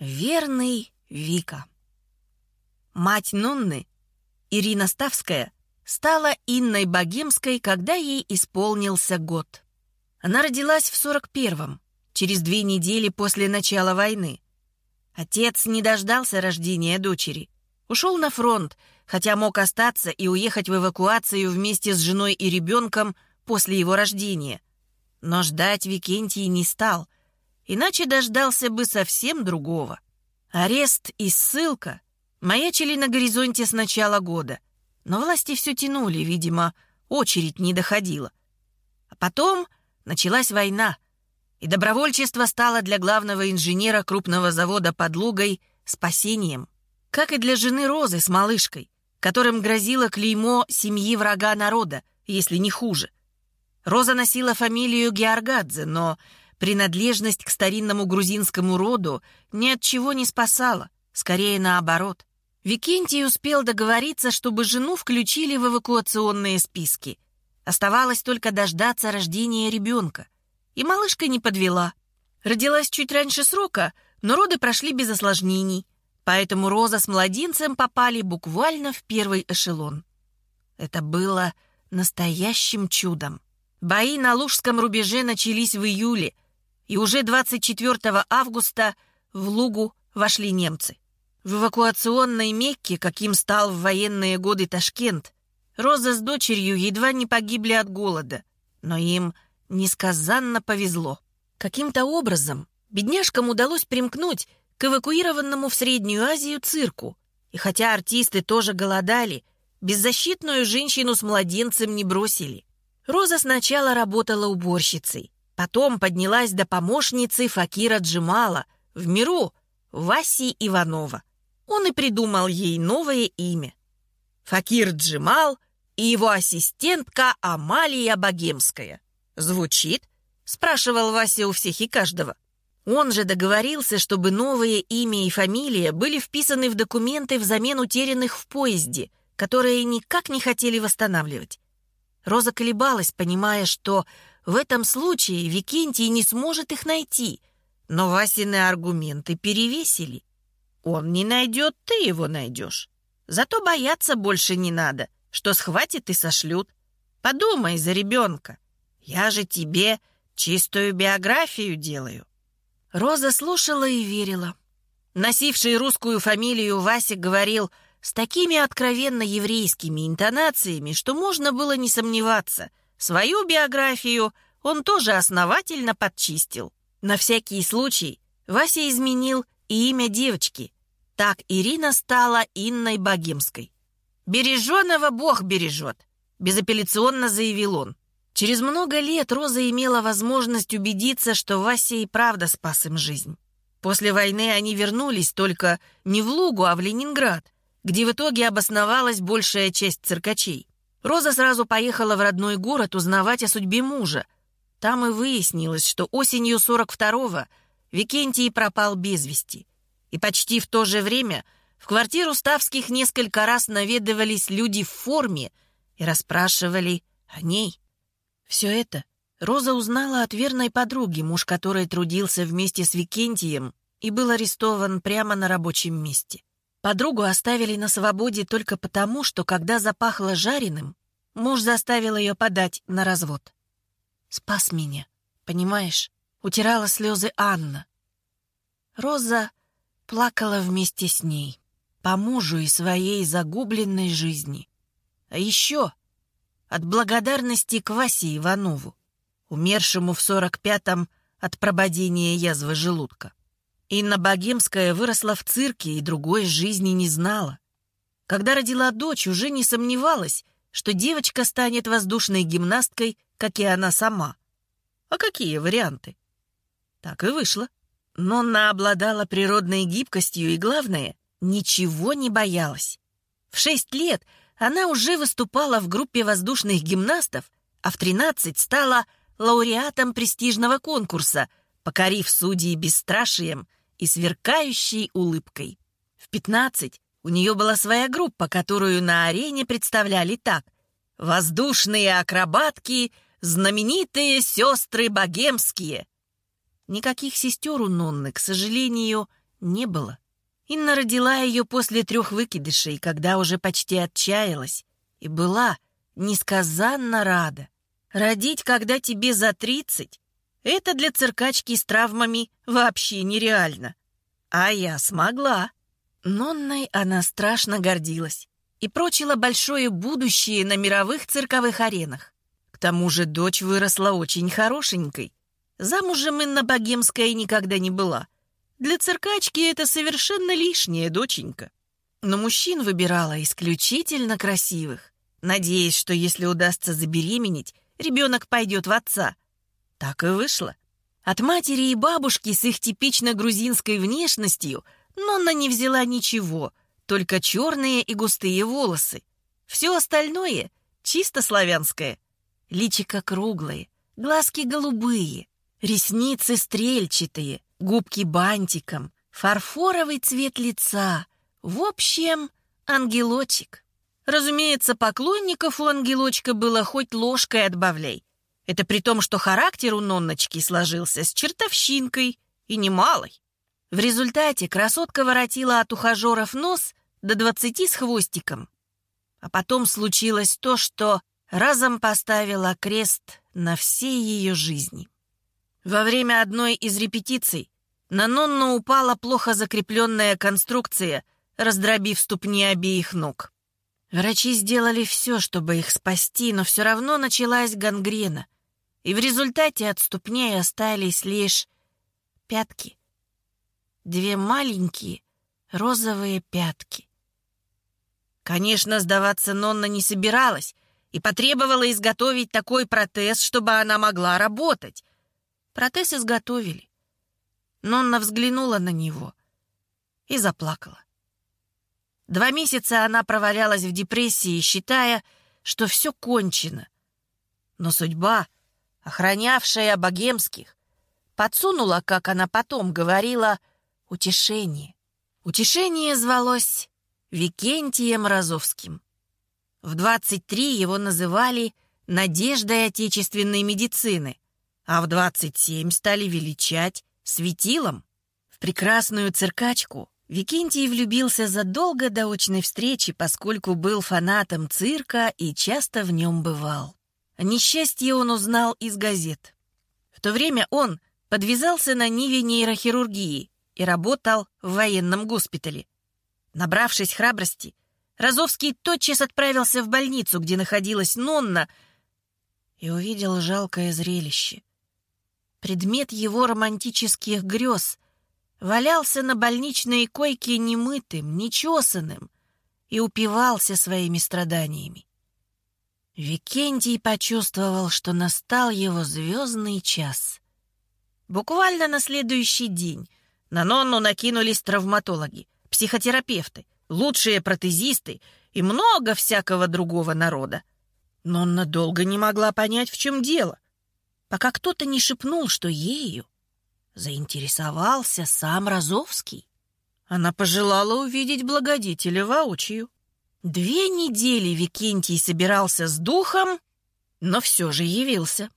Верный Вика. Мать Нунны, Ирина Ставская, стала Инной Богемской, когда ей исполнился год. Она родилась в 41-м, через две недели после начала войны. Отец не дождался рождения дочери. Ушел на фронт, хотя мог остаться и уехать в эвакуацию вместе с женой и ребенком после его рождения. Но ждать Викентий не стал — иначе дождался бы совсем другого. Арест и ссылка маячили на горизонте с начала года, но власти все тянули, видимо, очередь не доходила. А потом началась война, и добровольчество стало для главного инженера крупного завода под Лугой спасением, как и для жены Розы с малышкой, которым грозило клеймо семьи врага народа, если не хуже. Роза носила фамилию Георгадзе, но Принадлежность к старинному грузинскому роду ни от чего не спасала, скорее наоборот. Викентий успел договориться, чтобы жену включили в эвакуационные списки. Оставалось только дождаться рождения ребенка. И малышка не подвела. Родилась чуть раньше срока, но роды прошли без осложнений, поэтому Роза с младенцем попали буквально в первый эшелон. Это было настоящим чудом. Бои на Лужском рубеже начались в июле, и уже 24 августа в Лугу вошли немцы. В эвакуационной Мекке, каким стал в военные годы Ташкент, Роза с дочерью едва не погибли от голода, но им несказанно повезло. Каким-то образом бедняжкам удалось примкнуть к эвакуированному в Среднюю Азию цирку. И хотя артисты тоже голодали, беззащитную женщину с младенцем не бросили. Роза сначала работала уборщицей, Потом поднялась до помощницы Факира Джимала, в миру Васи Иванова. Он и придумал ей новое имя. Факир Джимал и его ассистентка Амалия Богемская. «Звучит?» — спрашивал Вася у всех и каждого. Он же договорился, чтобы новое имя и фамилия были вписаны в документы взамен утерянных в поезде, которые никак не хотели восстанавливать. Роза колебалась, понимая, что в этом случае Викентий не сможет их найти, но Васины аргументы перевесили. Он не найдет, ты его найдешь. Зато бояться больше не надо, что схватит и сошлют. Подумай за ребенка. Я же тебе чистую биографию делаю. Роза слушала и верила. Носивший русскую фамилию Вася говорил с такими откровенно еврейскими интонациями, что можно было не сомневаться. Свою биографию он тоже основательно подчистил. На всякий случай Вася изменил и имя девочки. Так Ирина стала Инной Богемской. «Береженого Бог бережет», — безапелляционно заявил он. Через много лет Роза имела возможность убедиться, что Вася и правда спас им жизнь. После войны они вернулись только не в Лугу, а в Ленинград, где в итоге обосновалась большая часть циркачей. Роза сразу поехала в родной город узнавать о судьбе мужа. Там и выяснилось, что осенью 42-го Викентий пропал без вести. И почти в то же время в квартиру Ставских несколько раз наведывались люди в форме и расспрашивали о ней. Все это Роза узнала от верной подруги, муж которой трудился вместе с Викентием и был арестован прямо на рабочем месте. Подругу оставили на свободе только потому, что когда запахло жареным, муж заставил ее подать на развод. Спас меня, понимаешь? Утирала слезы Анна. Роза плакала вместе с ней, по мужу и своей загубленной жизни. А еще от благодарности к Васе Иванову, умершему в сорок пятом от прободения язвы желудка. Инна Богемская выросла в цирке и другой жизни не знала. Когда родила дочь, уже не сомневалась, что девочка станет воздушной гимнасткой, как и она сама. А какие варианты? Так и вышло. Но она обладала природной гибкостью и, главное, ничего не боялась. В шесть лет она уже выступала в группе воздушных гимнастов, а в тринадцать стала лауреатом престижного конкурса, покорив судьи бесстрашием – и сверкающей улыбкой. В 15 у нее была своя группа, которую на арене представляли так. «Воздушные акробатки, знаменитые сестры богемские». Никаких сестер у Нонны, к сожалению, не было. Инна родила ее после трех выкидышей, когда уже почти отчаялась, и была несказанно рада. Родить, когда тебе за тридцать, это для циркачки с травмами вообще нереально. А я смогла. Нонной она страшно гордилась и прочила большое будущее на мировых цирковых аренах. К тому же дочь выросла очень хорошенькой. Замужем Инна Богемская никогда не была. Для циркачки это совершенно лишняя доченька. Но мужчин выбирала исключительно красивых, надеясь, что если удастся забеременеть, ребенок пойдет в отца. Так и вышло. От матери и бабушки с их типично грузинской внешностью Нонна не взяла ничего, только черные и густые волосы. Все остальное чисто славянское. Личико круглое, глазки голубые, ресницы стрельчатые, губки бантиком, фарфоровый цвет лица. В общем, ангелочек. Разумеется, поклонников у ангелочка было хоть ложкой отбавляй. Это при том, что характер у Нонночки сложился с чертовщинкой и немалой. В результате красотка воротила от ухажеров нос до двадцати с хвостиком. А потом случилось то, что разом поставило крест на всей ее жизни. Во время одной из репетиций на Нонну упала плохо закрепленная конструкция, раздробив ступни обеих ног. Врачи сделали все, чтобы их спасти, но все равно началась гангрена — и в результате от ступней остались лишь пятки. Две маленькие розовые пятки. Конечно, сдаваться Нонна не собиралась и потребовала изготовить такой протез, чтобы она могла работать. Протез изготовили. Нонна взглянула на него и заплакала. Два месяца она провалялась в депрессии, считая, что все кончено. Но судьба — охранявшая богемских, подсунула, как она потом говорила, утешение. Утешение звалось Викентием Розовским. В 23 его называли «надеждой отечественной медицины», а в 27 стали величать «светилом». В прекрасную циркачку Викентий влюбился задолго до очной встречи, поскольку был фанатом цирка и часто в нем бывал. Несчастье он узнал из газет. В то время он подвязался на Ниве нейрохирургии и работал в военном госпитале. Набравшись храбрости, Розовский тотчас отправился в больницу, где находилась Нонна, и увидел жалкое зрелище. Предмет его романтических грез валялся на больничной койке немытым, нечесанным и упивался своими страданиями. Викентий почувствовал, что настал его звездный час. Буквально на следующий день на Нонну накинулись травматологи, психотерапевты, лучшие протезисты и много всякого другого народа. Нонна долго не могла понять, в чем дело, пока кто-то не шепнул, что ею заинтересовался сам Розовский. Она пожелала увидеть благодетеля воочию. Две недели Викентий собирался с духом, но все же явился.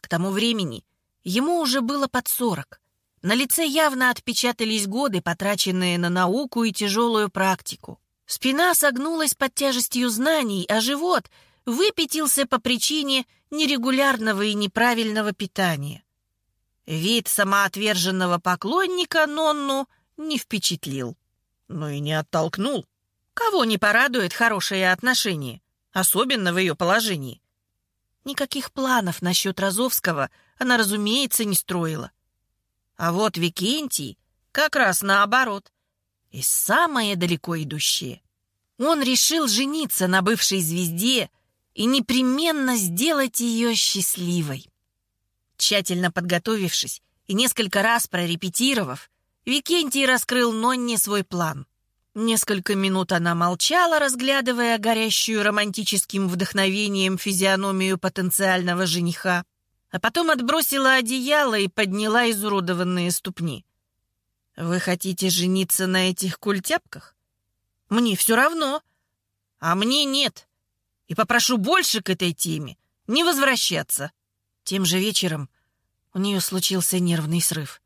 К тому времени ему уже было под сорок. На лице явно отпечатались годы, потраченные на науку и тяжелую практику. Спина согнулась под тяжестью знаний, а живот выпятился по причине нерегулярного и неправильного питания. Вид самоотверженного поклонника Нонну не впечатлил, но и не оттолкнул. Кого не порадует хорошее отношение, особенно в ее положении? Никаких планов насчет Розовского она, разумеется, не строила. А вот Викентий как раз наоборот. И самое далеко идущее. Он решил жениться на бывшей звезде и непременно сделать ее счастливой. Тщательно подготовившись и несколько раз прорепетировав, Викентий раскрыл Нонне свой план. Несколько минут она молчала, разглядывая горящую романтическим вдохновением физиономию потенциального жениха, а потом отбросила одеяло и подняла изуродованные ступни. «Вы хотите жениться на этих культяпках? Мне все равно. А мне нет. И попрошу больше к этой теме не возвращаться». Тем же вечером у нее случился нервный срыв.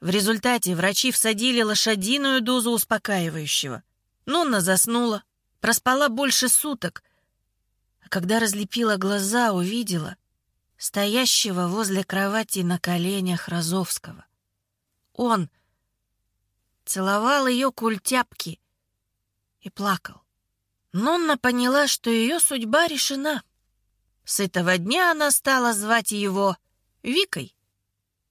В результате врачи всадили лошадиную дозу успокаивающего. Нонна заснула, проспала больше суток, а когда разлепила глаза, увидела стоящего возле кровати на коленях Розовского. Он целовал ее культяпки и плакал. Нонна поняла, что ее судьба решена. С этого дня она стала звать его Викой.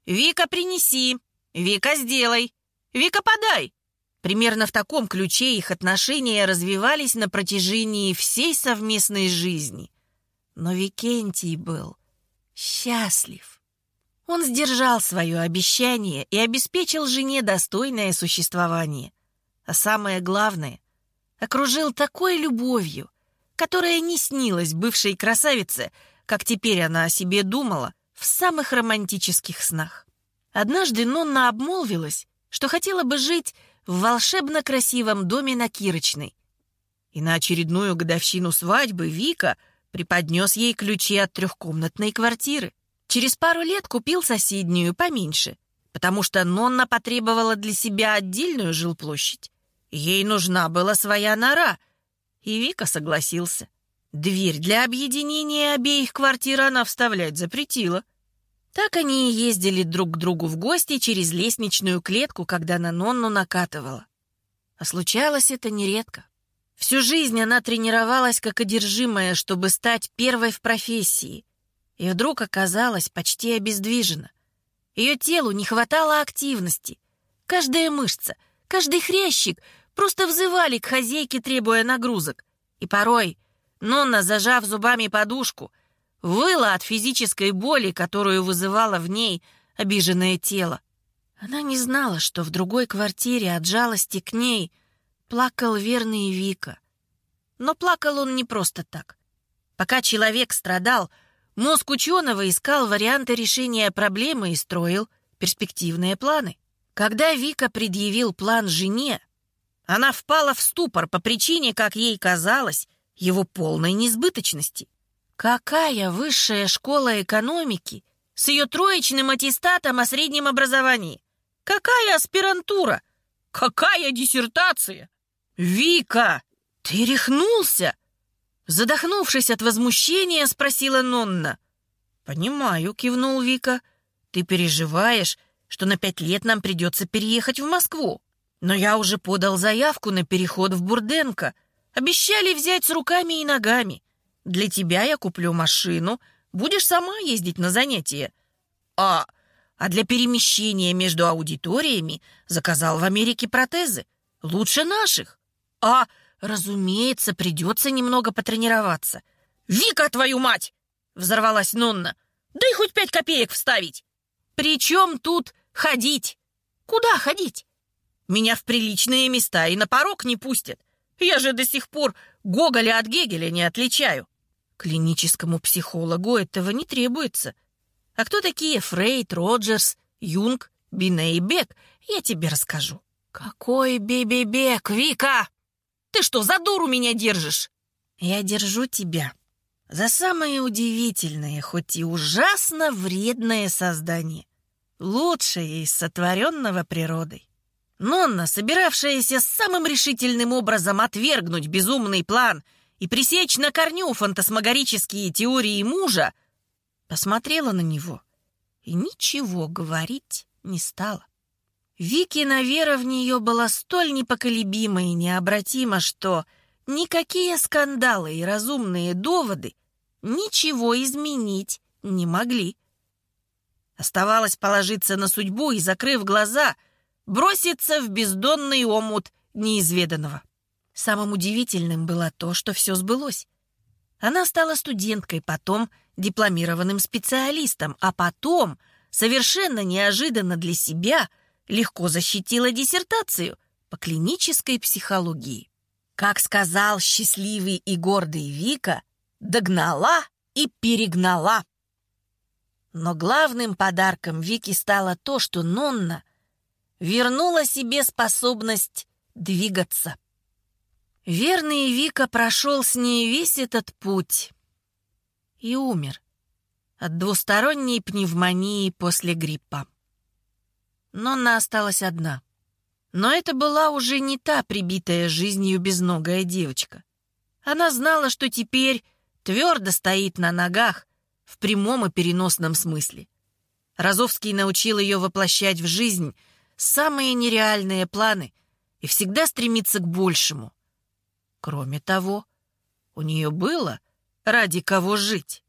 «Вика, принеси! Вика, сделай! Вика, подай!» Примерно в таком ключе их отношения развивались на протяжении всей совместной жизни. Но Викентий был счастлив. Он сдержал свое обещание и обеспечил жене достойное существование. А самое главное, окружил такой любовью, которая не снилась бывшей красавице, как теперь она о себе думала, в самых романтических снах. Однажды Нонна обмолвилась, что хотела бы жить в волшебно красивом доме на Кирочной. И на очередную годовщину свадьбы Вика преподнес ей ключи от трехкомнатной квартиры. Через пару лет купил соседнюю, поменьше, потому что Нонна потребовала для себя отдельную жилплощадь. Ей нужна была своя нора, и Вика согласился. Дверь для объединения обеих квартир она вставлять запретила. Так они и ездили друг к другу в гости через лестничную клетку, когда на Нонну накатывала. А случалось это нередко. Всю жизнь она тренировалась как одержимая, чтобы стать первой в профессии. И вдруг оказалась почти обездвижена. Ее телу не хватало активности. Каждая мышца, каждый хрящик просто взывали к хозяйке, требуя нагрузок. И порой Нонна, зажав зубами подушку, выла от физической боли, которую вызывало в ней обиженное тело. Она не знала, что в другой квартире от жалости к ней плакал верный Вика. Но плакал он не просто так. Пока человек страдал, мозг ученого искал варианты решения проблемы и строил перспективные планы. Когда Вика предъявил план жене, она впала в ступор по причине, как ей казалось, его полной несбыточности. Какая высшая школа экономики с ее троечным аттестатом о среднем образовании? Какая аспирантура? Какая диссертация? Вика, ты рехнулся? Задохнувшись от возмущения, спросила Нонна. «Понимаю», — кивнул Вика. «Ты переживаешь, что на пять лет нам придется переехать в Москву. Но я уже подал заявку на переход в Бурденко. Обещали взять с руками и ногами. Для тебя я куплю машину, будешь сама ездить на занятия. А, а для перемещения между аудиториями заказал в Америке протезы. Лучше наших. А, разумеется, придется немного потренироваться. «Вика, твою мать!» — взорвалась Нонна. «Дай хоть пять копеек вставить!» «При чем тут ходить? Куда ходить? Меня в приличные места и на порог не пустят. Я же до сих пор Гоголя от Гегеля не отличаю». Клиническому психологу этого не требуется. А кто такие Фрейд, Роджерс, Юнг, Бине и Бек, я тебе расскажу. Какой Бебебек, Вика? Ты что, за дуру меня держишь? Я держу тебя за самое удивительное, хоть и ужасно вредное создание. Лучшее из сотворенного природой. Нонна, собиравшаяся самым решительным образом отвергнуть безумный план — и пресечь на корню фантасмагорические теории мужа, посмотрела на него и ничего говорить не стала. Викина вера в нее была столь непоколебима и необратима, что никакие скандалы и разумные доводы ничего изменить не могли. Оставалось положиться на судьбу и, закрыв глаза, броситься в бездонный омут неизведанного. Самым удивительным было то, что все сбылось. Она стала студенткой, потом дипломированным специалистом, а потом, совершенно неожиданно для себя, легко защитила диссертацию по клинической психологии. Как сказал счастливый и гордый Вика, догнала и перегнала. Но главным подарком Вики стало то, что Нонна вернула себе способность двигаться. Верный Вика прошел с ней весь этот путь и умер от двусторонней пневмонии после гриппа. Нонна осталась одна. Но это была уже не та прибитая жизнью безногая девочка. Она знала, что теперь твердо стоит на ногах в прямом и переносном смысле. Розовский научил ее воплощать в жизнь самые нереальные планы и всегда стремиться к большему. Кроме того, у нее было ради кого жить.